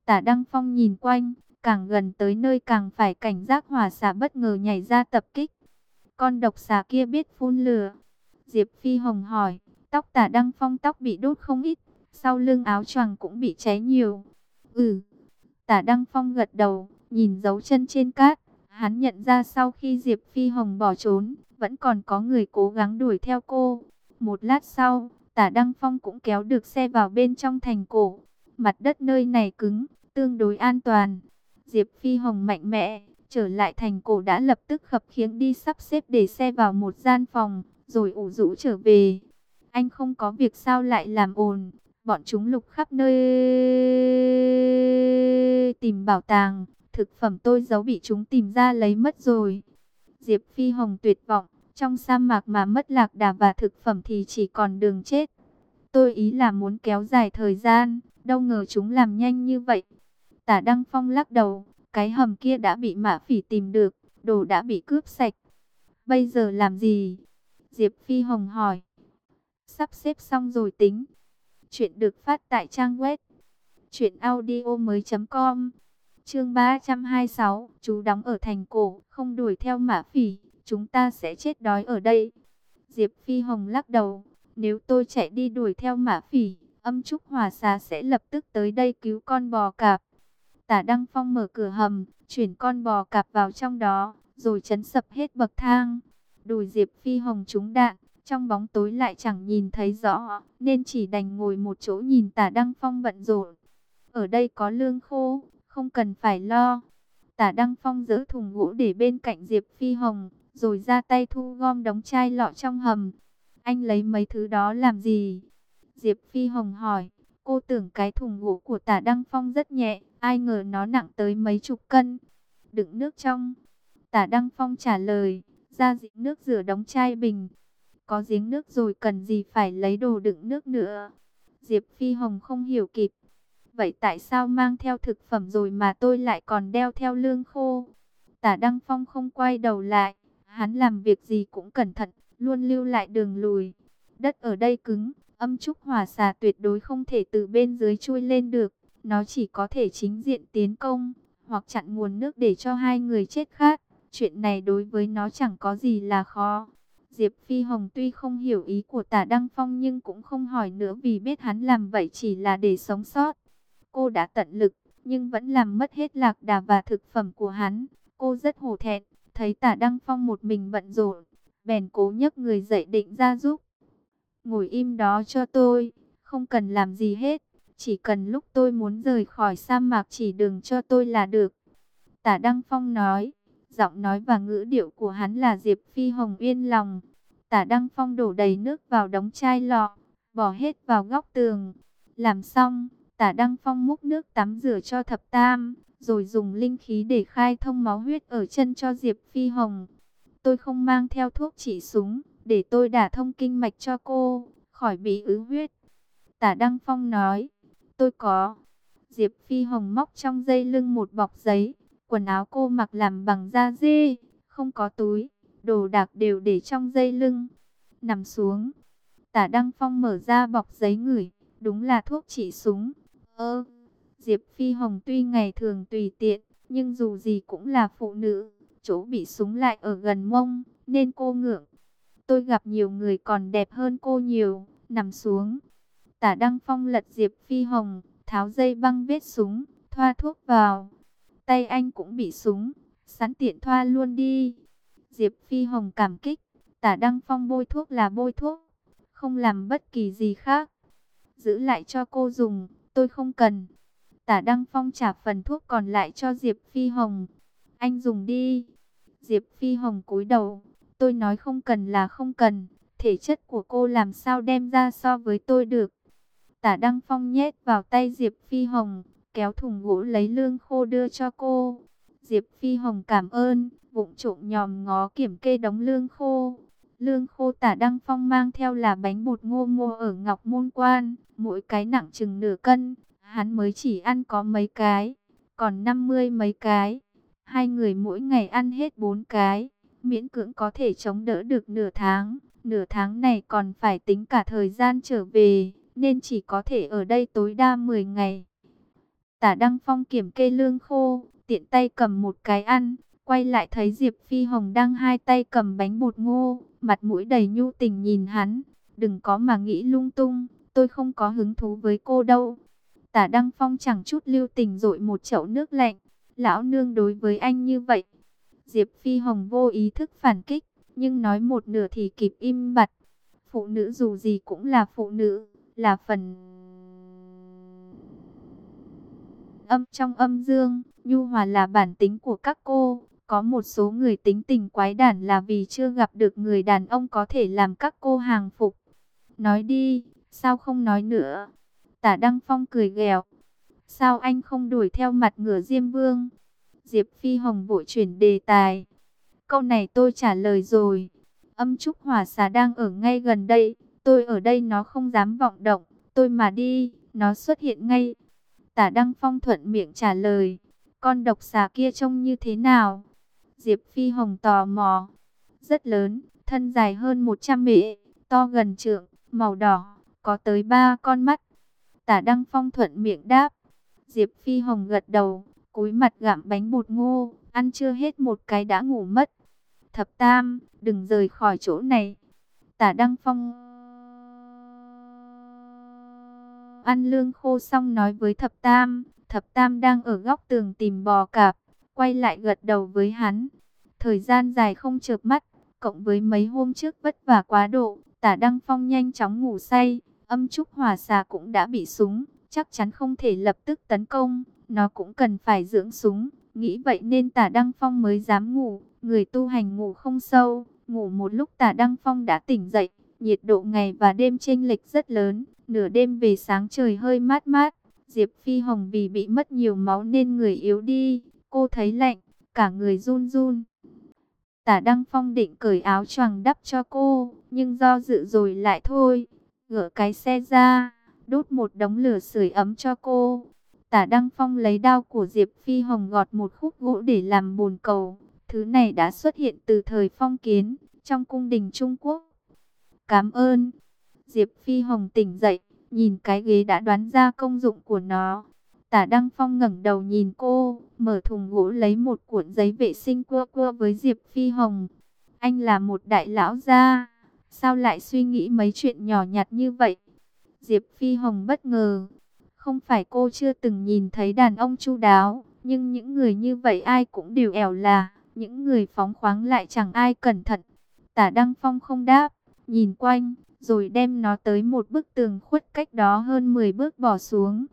Tả Đăng Phong nhìn quanh, càng gần tới nơi càng phải cảnh giác hỏa xà bất ngờ nhảy ra tập kích. Con độc xà kia biết phun lửa. Diệp Phi Hồng hỏi, tóc tả Đăng Phong tóc bị đốt không ít, sau lưng áo choàng cũng bị cháy nhiều. Ừ, tả Đăng Phong gật đầu, nhìn dấu chân trên cát. Hắn nhận ra sau khi Diệp Phi Hồng bỏ trốn, vẫn còn có người cố gắng đuổi theo cô. Một lát sau, tả Đăng Phong cũng kéo được xe vào bên trong thành cổ. Mặt đất nơi này cứng, tương đối an toàn. Diệp Phi Hồng mạnh mẽ, trở lại thành cổ đã lập tức khập khiếng đi sắp xếp để xe vào một gian phòng, rồi ủ rũ trở về. Anh không có việc sao lại làm ồn, bọn chúng lục khắp nơi tìm bảo tàng, thực phẩm tôi giấu bị chúng tìm ra lấy mất rồi. Diệp Phi Hồng tuyệt vọng, trong sa mạc mà mất lạc đà và thực phẩm thì chỉ còn đường chết. Tôi ý là muốn kéo dài thời gian, đâu ngờ chúng làm nhanh như vậy. Tả Đăng Phong lắc đầu, cái hầm kia đã bị mã phỉ tìm được, đồ đã bị cướp sạch. Bây giờ làm gì? Diệp Phi Hồng hỏi. Sắp xếp xong rồi tính. Chuyện được phát tại trang web. Chuyện audio mới.com Chương 326, chú đóng ở thành cổ, không đuổi theo mã phỉ, chúng ta sẽ chết đói ở đây. Diệp Phi Hồng lắc đầu, nếu tôi chạy đi đuổi theo mã phỉ, âm trúc hòa xà sẽ lập tức tới đây cứu con bò cạp. Tả Đăng Phong mở cửa hầm, chuyển con bò cạp vào trong đó, rồi chấn sập hết bậc thang. Đùi Diệp Phi Hồng trúng đạn, trong bóng tối lại chẳng nhìn thấy rõ, nên chỉ đành ngồi một chỗ nhìn tả Đăng Phong bận rộn. Ở đây có lương khô, không cần phải lo. Tả Đăng Phong giữ thùng gỗ để bên cạnh Diệp Phi Hồng, rồi ra tay thu gom đống chai lọ trong hầm. Anh lấy mấy thứ đó làm gì? Diệp Phi Hồng hỏi, cô tưởng cái thùng gỗ của tả Đăng Phong rất nhẹ, ai ngờ nó nặng tới mấy chục cân. Đựng nước trong. Tả Đăng Phong trả lời, ra giếng nước rửa đóng chai bình. Có giếng nước rồi cần gì phải lấy đồ đựng nước nữa. Diệp Phi Hồng không hiểu kịp, Vậy tại sao mang theo thực phẩm rồi mà tôi lại còn đeo theo lương khô? Tả Đăng Phong không quay đầu lại. Hắn làm việc gì cũng cẩn thận, luôn lưu lại đường lùi. Đất ở đây cứng, âm trúc hỏa xà tuyệt đối không thể từ bên dưới chui lên được. Nó chỉ có thể chính diện tiến công, hoặc chặn nguồn nước để cho hai người chết khát. Chuyện này đối với nó chẳng có gì là khó. Diệp Phi Hồng tuy không hiểu ý của tả Đăng Phong nhưng cũng không hỏi nữa vì biết hắn làm vậy chỉ là để sống sót. Cô đã tận lực, nhưng vẫn làm mất hết lạc đà và thực phẩm của hắn. Cô rất hổ thẹn, thấy tả Đăng Phong một mình bận rộn, bèn cố nhấc người dậy định ra giúp. Ngồi im đó cho tôi, không cần làm gì hết. Chỉ cần lúc tôi muốn rời khỏi sa mạc chỉ đường cho tôi là được. Tả Đăng Phong nói, giọng nói và ngữ điệu của hắn là Diệp Phi Hồng yên lòng. Tả Đăng Phong đổ đầy nước vào đống chai lọ, bỏ hết vào góc tường. Làm xong, tả Đăng Phong múc nước tắm rửa cho thập tam, rồi dùng linh khí để khai thông máu huyết ở chân cho Diệp Phi Hồng. Tôi không mang theo thuốc trị súng, để tôi đả thông kinh mạch cho cô, khỏi bị ứ huyết. Tả Đăng Phong nói, tôi có. Diệp Phi Hồng móc trong dây lưng một bọc giấy, quần áo cô mặc làm bằng da dê, không có túi, đồ đạc đều để trong dây lưng. Nằm xuống, tả Đăng Phong mở ra bọc giấy ngửi, đúng là thuốc trị súng. Ơ, Diệp Phi Hồng tuy ngày thường tùy tiện, nhưng dù gì cũng là phụ nữ, chỗ bị súng lại ở gần mông, nên cô ngượng. Tôi gặp nhiều người còn đẹp hơn cô nhiều, nằm xuống. Tả Đăng Phong lật Diệp Phi Hồng, tháo dây băng vết súng, thoa thuốc vào. Tay anh cũng bị súng, sẵn tiện thoa luôn đi. Diệp Phi Hồng cảm kích, tả Đăng Phong bôi thuốc là bôi thuốc, không làm bất kỳ gì khác. Giữ lại cho cô dùng, tôi không cần. Tả Đăng Phong trả phần thuốc còn lại cho Diệp Phi Hồng. Anh dùng đi. Diệp Phi Hồng cúi đầu. Tôi nói không cần là không cần. Thể chất của cô làm sao đem ra so với tôi được. Tả Đăng Phong nhét vào tay Diệp Phi Hồng. Kéo thùng gỗ lấy lương khô đưa cho cô. Diệp Phi Hồng cảm ơn. Vụng trộm nhòm ngó kiểm kê đóng lương khô. Lương khô tả Đăng Phong mang theo là bánh bột ngô mua ở Ngọc Môn Quan. Mỗi cái nặng chừng nửa cân hắn mới chỉ ăn có mấy cái, còn 50 mấy cái. Hai người mỗi ngày ăn hết bốn cái, miễn cưỡng có thể chống đỡ được nửa tháng. Nửa tháng này còn phải tính cả thời gian trở về, nên chỉ có thể ở đây tối đa 10 ngày. Tả Đăng Phong kiểm kê lương khô, tiện tay cầm một cái ăn, quay lại thấy Diệp Phi Hồng đang hai tay cầm bánh bột ngô, mặt mũi đầy nhu tình nhìn hắn. Đừng có mà nghĩ lung tung, tôi không có hứng thú với cô đâu. Tả Đăng Phong chẳng chút lưu tình rội một chậu nước lạnh. Lão nương đối với anh như vậy. Diệp Phi Hồng vô ý thức phản kích, nhưng nói một nửa thì kịp im bặt. Phụ nữ dù gì cũng là phụ nữ, là phần âm trong âm dương, nhu hòa là bản tính của các cô. Có một số người tính tình quái đản là vì chưa gặp được người đàn ông có thể làm các cô hàng phục. Nói đi, sao không nói nữa? Tả Đăng Phong cười ghẹo. Sao anh không đuổi theo mặt ngựa Diêm Vương? Diệp Phi Hồng vội chuyển đề tài. Câu này tôi trả lời rồi. Âm trúc hỏa xà đang ở ngay gần đây. Tôi ở đây nó không dám vọng động. Tôi mà đi, nó xuất hiện ngay. Tả Đăng Phong thuận miệng trả lời. Con độc xà kia trông như thế nào? Diệp Phi Hồng tò mò. Rất lớn, thân dài hơn 100 mệ, to gần trượng, màu đỏ, có tới ba con mắt. Tả Đăng Phong thuận miệng đáp. Diệp Phi Hồng gật đầu, cúi mặt gặm bánh bột ngô, ăn chưa hết một cái đã ngủ mất. Thập Tam, đừng rời khỏi chỗ này. Tả Đăng Phong ăn lương khô xong nói với Thập Tam. Thập Tam đang ở góc tường tìm bò cạp, quay lại gật đầu với hắn. Thời gian dài không chợp mắt, cộng với mấy hôm trước vất vả quá độ, tả Đăng Phong nhanh chóng ngủ say. Âm trúc hỏa xà cũng đã bị súng, chắc chắn không thể lập tức tấn công, nó cũng cần phải dưỡng súng. Nghĩ vậy nên tả Đăng Phong mới dám ngủ, người tu hành ngủ không sâu, ngủ một lúc tả Đăng Phong đã tỉnh dậy, nhiệt độ ngày và đêm chênh lệch rất lớn, nửa đêm về sáng trời hơi mát mát. Diệp Phi Hồng vì bị mất nhiều máu nên người yếu đi, cô thấy lạnh, cả người run run. Tả Đăng Phong định cởi áo choàng đắp cho cô, nhưng do dự rồi lại thôi, gỡ cái xe ra, đốt một đống lửa sưởi ấm cho cô. Tả Đăng Phong lấy đao của Diệp Phi Hồng gọt một khúc gỗ để làm bồn cầu. Thứ này đã xuất hiện từ thời phong kiến, trong cung đình Trung Quốc. Cảm ơn. Diệp Phi Hồng tỉnh dậy, nhìn cái ghế đã đoán ra công dụng của nó. Tả Đăng Phong ngẩng đầu nhìn cô, mở thùng gỗ lấy một cuộn giấy vệ sinh cua cua với Diệp Phi Hồng. Anh là một đại lão gia, Sao lại suy nghĩ mấy chuyện nhỏ nhặt như vậy? Diệp Phi Hồng bất ngờ. Không phải cô chưa từng nhìn thấy đàn ông chu đáo, nhưng những người như vậy ai cũng đều ẻo là, những người phóng khoáng lại chẳng ai cẩn thận. Tả Đăng Phong không đáp, nhìn quanh, rồi đem nó tới một bức tường khuất cách đó hơn 10 bước bỏ xuống.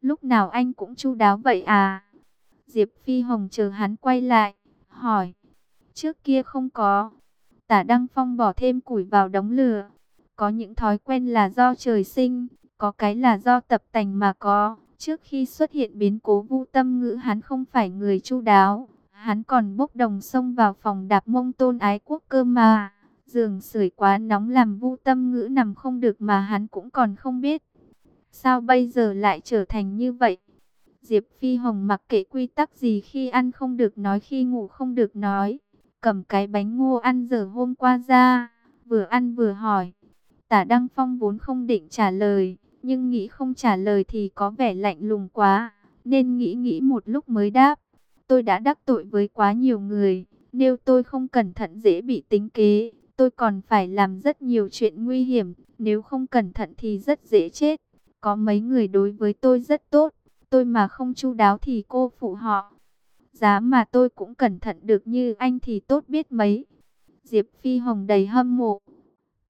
Lúc nào anh cũng chu đáo vậy à? Diệp Phi Hồng chờ hắn quay lại, hỏi. Trước kia không có. Tả Đăng Phong bỏ thêm củi vào đống lửa. Có những thói quen là do trời sinh, có cái là do tập tành mà có. Trước khi xuất hiện biến cố vu tâm ngữ hắn không phải người chu đáo. Hắn còn bốc đồng xông vào phòng đạp mông tôn ái quốc cơ mà. Giường sưởi quá nóng làm vu tâm ngữ nằm không được mà hắn cũng còn không biết. Sao bây giờ lại trở thành như vậy? Diệp Phi Hồng mặc kệ quy tắc gì khi ăn không được nói khi ngủ không được nói. Cầm cái bánh ngô ăn giờ hôm qua ra, vừa ăn vừa hỏi. Tả Đăng Phong vốn không định trả lời, nhưng nghĩ không trả lời thì có vẻ lạnh lùng quá, nên nghĩ nghĩ một lúc mới đáp. Tôi đã đắc tội với quá nhiều người, nếu tôi không cẩn thận dễ bị tính kế, tôi còn phải làm rất nhiều chuyện nguy hiểm, nếu không cẩn thận thì rất dễ chết. Có mấy người đối với tôi rất tốt, tôi mà không chu đáo thì cô phụ họ. Giá mà tôi cũng cẩn thận được như anh thì tốt biết mấy. Diệp Phi Hồng đầy hâm mộ.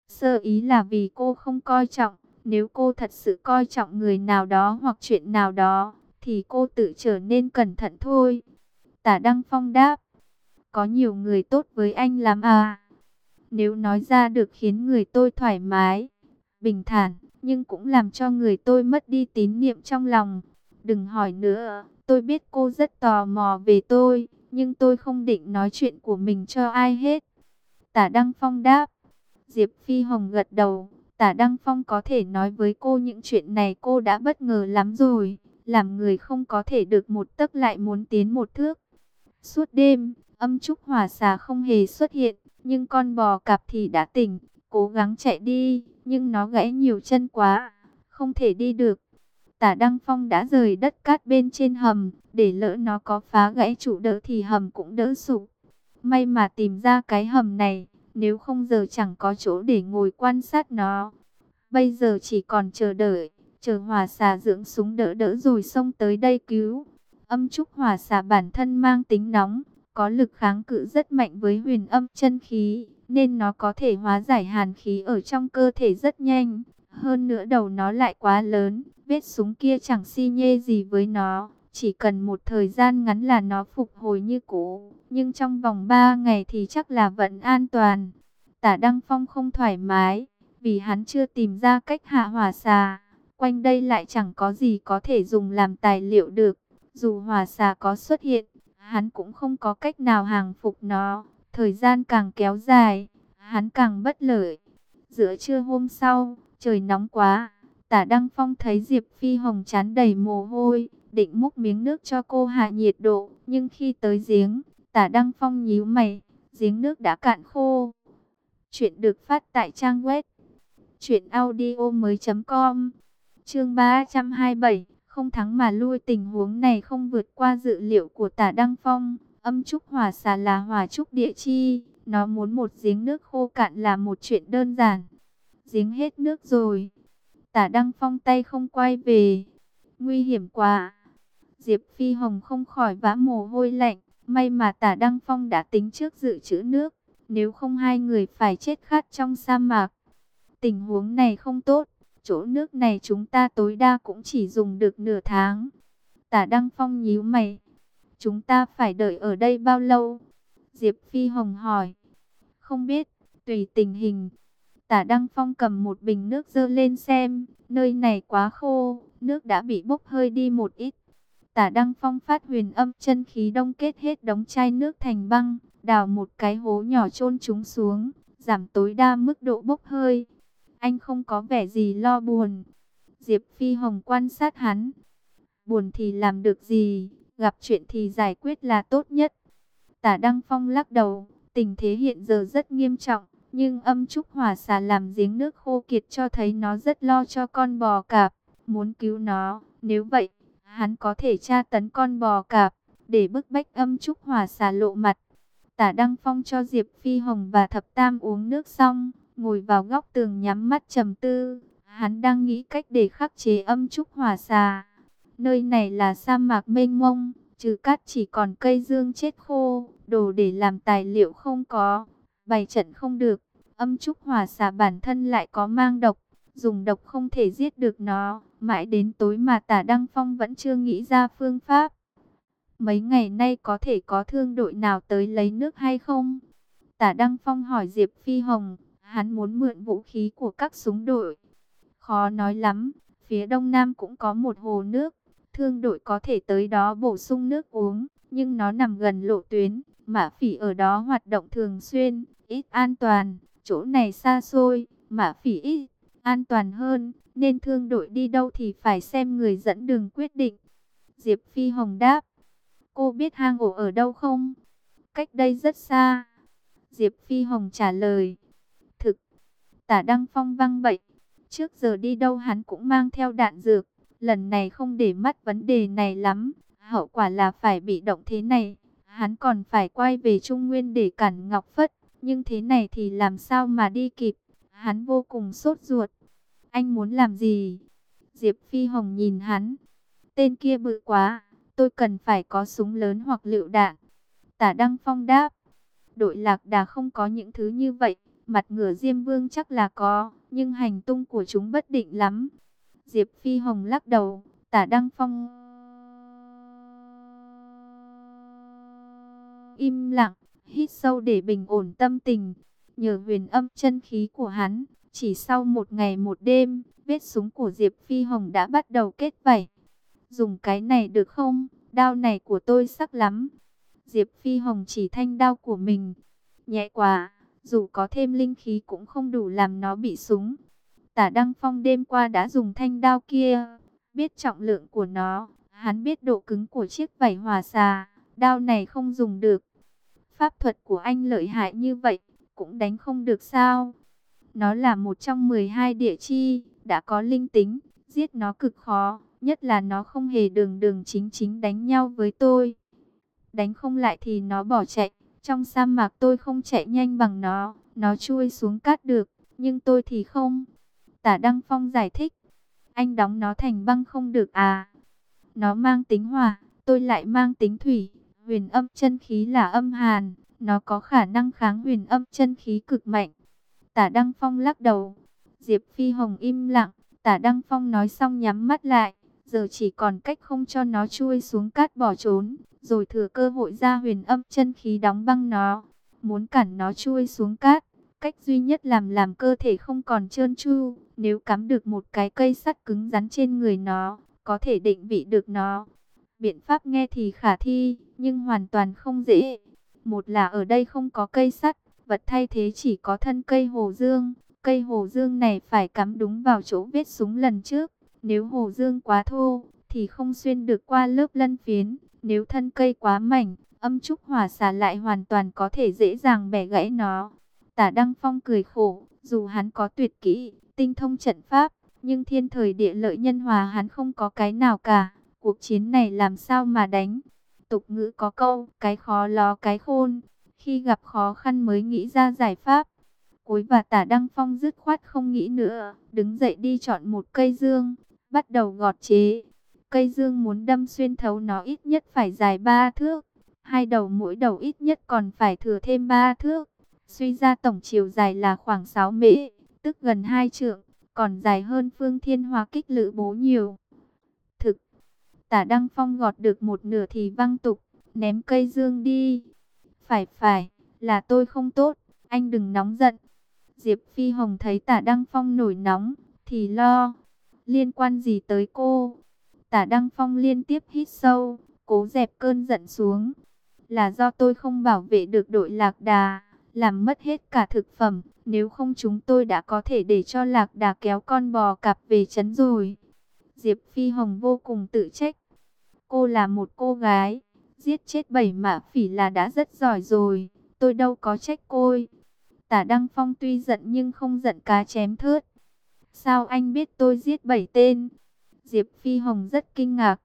Sơ ý là vì cô không coi trọng, nếu cô thật sự coi trọng người nào đó hoặc chuyện nào đó, thì cô tự trở nên cẩn thận thôi. Tả Đăng Phong đáp, có nhiều người tốt với anh lắm à. Nếu nói ra được khiến người tôi thoải mái, bình thản, nhưng cũng làm cho người tôi mất đi tín niệm trong lòng. Đừng hỏi nữa, tôi biết cô rất tò mò về tôi, nhưng tôi không định nói chuyện của mình cho ai hết. Tả Đăng Phong đáp, Diệp Phi Hồng gật đầu, Tả Đăng Phong có thể nói với cô những chuyện này cô đã bất ngờ lắm rồi, làm người không có thể được một tấc lại muốn tiến một thước. Suốt đêm, âm trúc hỏa xà không hề xuất hiện, nhưng con bò cạp thì đã tỉnh, cố gắng chạy đi, nhưng nó gãy nhiều chân quá, không thể đi được. Tả Đăng Phong đã rời đất cát bên trên hầm, để lỡ nó có phá gãy trụ đỡ thì hầm cũng đỡ sụp. May mà tìm ra cái hầm này, nếu không giờ chẳng có chỗ để ngồi quan sát nó. Bây giờ chỉ còn chờ đợi, chờ hỏa xà dưỡng súng đỡ đỡ rồi xông tới đây cứu. Âm trúc hỏa xà bản thân mang tính nóng, có lực kháng cự rất mạnh với huyền âm chân khí, nên nó có thể hóa giải hàn khí ở trong cơ thể rất nhanh. Hơn nữa đầu nó lại quá lớn, vết súng kia chẳng si nhê gì với nó, chỉ cần một thời gian ngắn là nó phục hồi như cũ, nhưng trong vòng 3 ngày thì chắc là vẫn an toàn. Tả Đăng Phong không thoải mái, vì hắn chưa tìm ra cách hạ hỏa xà, quanh đây lại chẳng có gì có thể dùng làm tài liệu được, dù hỏa xà có xuất hiện, hắn cũng không có cách nào hàng phục nó, thời gian càng kéo dài, hắn càng bất lợi. Giữa trưa hôm sau, trời nóng quá, tả Đăng Phong thấy Diệp Phi Hồng chán đầy mồ hôi, định múc miếng nước cho cô hạ nhiệt độ, nhưng khi tới giếng, tả Đăng Phong nhíu mày, giếng nước đã cạn khô. Chuyện được phát tại trang web chuyểnaudio.com Chương 327, không thắng mà lui tình huống này không vượt qua dự liệu của Tả Đăng Phong, âm trúc hỏa xà là hỏa trúc địa chi, nó muốn một giếng nước khô cạn là một chuyện đơn giản. Giếng hết nước rồi. Tả Đăng Phong tay không quay về. Nguy hiểm quá. Diệp Phi Hồng không khỏi vã mồ hôi lạnh. May mà Tả Đăng Phong đã tính trước dự trữ nước. Nếu không hai người phải chết khát trong sa mạc. Tình huống này không tốt. Chỗ nước này chúng ta tối đa cũng chỉ dùng được nửa tháng. Tả Đăng Phong nhíu mày. Chúng ta phải đợi ở đây bao lâu? Diệp Phi Hồng hỏi. Không biết, tùy tình hình. Tả Đăng Phong cầm một bình nước dơ lên xem, nơi này quá khô, nước đã bị bốc hơi đi một ít. Tả Đăng Phong phát huyền âm chân khí đông kết hết đống chai nước thành băng, đào một cái hố nhỏ chôn chúng xuống, giảm tối đa mức độ bốc hơi. Anh không có vẻ gì lo buồn. Diệp Phi Hồng quan sát hắn. Buồn thì làm được gì, gặp chuyện thì giải quyết là tốt nhất. Tả Đăng Phong lắc đầu, tình thế hiện giờ rất nghiêm trọng. Nhưng âm trúc hỏa xà làm giếng nước khô kiệt cho thấy nó rất lo cho con bò cạp, muốn cứu nó. Nếu vậy, hắn có thể tra tấn con bò cạp, để bức bách âm trúc hòa xà lộ mặt. Tả Đăng Phong cho Diệp Phi Hồng và Thập Tam uống nước xong, ngồi vào góc tường nhắm mắt trầm tư. Hắn đang nghĩ cách để khắc chế âm trúc hòa xà. Nơi này là sa mạc mênh mông, trừ cát chỉ còn cây dương chết khô, đồ để làm tài liệu không có, bày trận không được, Âm trúc hòa xà bản thân lại có mang độc, dùng độc không thể giết được nó. Mãi đến tối mà tả Đăng Phong vẫn chưa nghĩ ra phương pháp. Mấy ngày nay có thể có thương đội nào tới lấy nước hay không? Tả Đăng Phong hỏi Diệp Phi Hồng, hắn muốn mượn vũ khí của các súng đội. Khó nói lắm, phía đông nam cũng có một hồ nước, thương đội có thể tới đó bổ sung nước uống, nhưng nó nằm gần lộ tuyến, mã phỉ ở đó hoạt động thường xuyên, ít an toàn, chỗ này xa xôi, mã phỉ ít an toàn hơn, nên thương đội đi đâu thì phải xem người dẫn đường quyết định. Diệp Phi Hồng đáp, cô biết hang ổ ở đâu không? Cách đây rất xa. Diệp Phi Hồng trả lời, thực, tả Đăng Phong văng bậy, trước giờ đi đâu hắn cũng mang theo đạn dược, lần này không để mắt vấn đề này lắm, hậu quả là phải bị động thế này, hắn còn phải quay về Trung Nguyên để cản Ngọc Phất, nhưng thế này thì làm sao mà đi kịp, hắn vô cùng sốt ruột. Anh muốn làm gì? Diệp Phi Hồng nhìn hắn, tên kia bự quá, tôi cần phải có súng lớn hoặc lựu đạn. Tả Đăng Phong đáp, đội lạc đà không có những thứ như vậy, mặt ngựa Diêm Vương chắc là có, nhưng hành tung của chúng bất định lắm. Diệp Phi Hồng lắc đầu, tả Đăng Phong im lặng, hít sâu để bình ổn tâm tình. Nhờ huyền âm chân khí của hắn, chỉ sau một ngày một đêm, vết súng của Diệp Phi Hồng đã bắt đầu kết vảy. Dùng cái này được không? Đao này của tôi sắc lắm. Diệp Phi Hồng chỉ thanh đao của mình. Nhẹ quá, dù có thêm linh khí cũng không đủ làm nó bị súng. Tả Đăng Phong đêm qua đã dùng thanh đao kia, biết trọng lượng của nó, hắn biết độ cứng của chiếc vảy hòa xà, đao này không dùng được. Pháp thuật của anh lợi hại như vậy, cũng đánh không được sao? Nó là một trong 12 địa chi, đã có linh tính, giết nó cực khó, nhất là nó không hề đường đường chính chính đánh nhau với tôi. Đánh không lại thì nó bỏ chạy, trong sa mạc tôi không chạy nhanh bằng nó, nó chui xuống cát được, nhưng tôi thì không. Tả Đăng Phong giải thích, anh đóng nó thành băng không được à. Nó mang tính hỏa, tôi lại mang tính thủy, huyền âm chân khí là âm hàn, nó có khả năng kháng huyền âm chân khí cực mạnh. Tả Đăng Phong lắc đầu, Diệp Phi Hồng im lặng, Tả Đăng Phong nói xong nhắm mắt lại, giờ chỉ còn cách không cho nó chui xuống cát bỏ trốn, rồi thừa cơ hội ra huyền âm chân khí đóng băng nó, muốn cản nó chui xuống cát. Cách duy nhất làm làm cơ thể không còn trơn tru, nếu cắm được một cái cây sắt cứng rắn trên người nó, có thể định vị được nó. Biện pháp nghe thì khả thi, nhưng hoàn toàn không dễ. Một là ở đây không có cây sắt, vật thay thế chỉ có thân cây hồ dương. Cây hồ dương này phải cắm đúng vào chỗ vết súng lần trước. Nếu hồ dương quá thô, thì không xuyên được qua lớp lân phiến. Nếu thân cây quá mảnh, âm trúc hỏa xả lại hoàn toàn có thể dễ dàng bẻ gãy nó. Tả Đăng Phong cười khổ, dù hắn có tuyệt kỹ, tinh thông trận pháp, nhưng thiên thời địa lợi nhân hòa hắn không có cái nào cả. Cuộc chiến này làm sao mà đánh? Tục ngữ có câu, cái khó ló cái khôn. Khi gặp khó khăn mới nghĩ ra giải pháp. Cối và tả Đăng Phong dứt khoát không nghĩ nữa, đứng dậy đi chọn một cây dương, bắt đầu gọt chế. Cây dương muốn đâm xuyên thấu nó ít nhất phải dài ba thước, hai đầu mỗi đầu ít nhất còn phải thừa thêm ba thước. Suy ra tổng chiều dài là khoảng 6 mễ, tức gần 2 trượng, còn dài hơn phương thiên hoa kích lự bố nhiều. Thực, tả Đăng Phong gọt được một nửa thì văng tục, ném cây dương đi. Phải phải, là tôi không tốt, anh đừng nóng giận. Diệp Phi Hồng thấy tả Đăng Phong nổi nóng, thì lo. Liên quan gì tới cô? Tả Đăng Phong liên tiếp hít sâu, cố dẹp cơn giận xuống. Là do tôi không bảo vệ được đội lạc đà làm mất hết cả thực phẩm, nếu không chúng tôi đã có thể để cho lạc đà kéo con bò cặp về chấn rồi. Diệp Phi Hồng vô cùng tự trách. Cô là một cô gái, giết chết bảy mã phỉ là đã rất giỏi rồi, tôi đâu có trách cô. Tả Đăng Phong tuy giận nhưng không giận cá chém thớt. Sao anh biết tôi giết bảy tên? Diệp Phi Hồng rất kinh ngạc.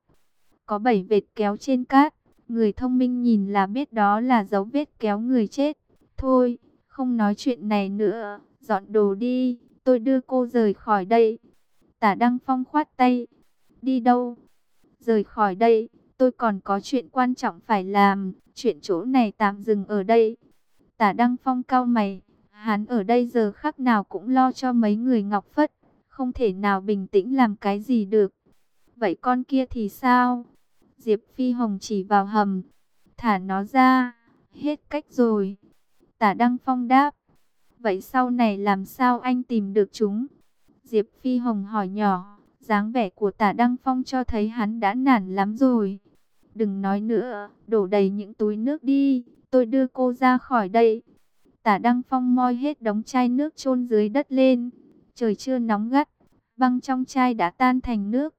Có bảy vệt kéo trên cát, người thông minh nhìn là biết đó là dấu vết kéo người chết. Thôi, không nói chuyện này nữa, dọn đồ đi, tôi đưa cô rời khỏi đây. Tả Đăng Phong khoát tay. Đi đâu? Rời khỏi đây, tôi còn có chuyện quan trọng phải làm, chuyện chỗ này tạm dừng ở đây. Tả Đăng Phong cao mày, Hắn ở đây giờ khắc nào cũng lo cho mấy người Ngọc Phất, không thể nào bình tĩnh làm cái gì được. Vậy con kia thì sao? Diệp Phi Hồng chỉ vào hầm, thả nó ra, hết cách rồi. Tả Đăng Phong đáp, vậy sau này làm sao anh tìm được chúng? Diệp Phi Hồng hỏi nhỏ, dáng vẻ của tả Đăng Phong cho thấy hắn đã nản lắm rồi. Đừng nói nữa, đổ đầy những túi nước đi, tôi đưa cô ra khỏi đây. Tả Đăng Phong moi hết đống chai nước chôn dưới đất lên. Trời chưa nóng gắt, băng trong chai đã tan thành nước.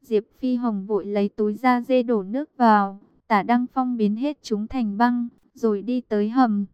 Diệp Phi Hồng vội lấy túi da dê đổ nước vào. Tả Đăng Phong biến hết chúng thành băng, rồi đi tới hầm.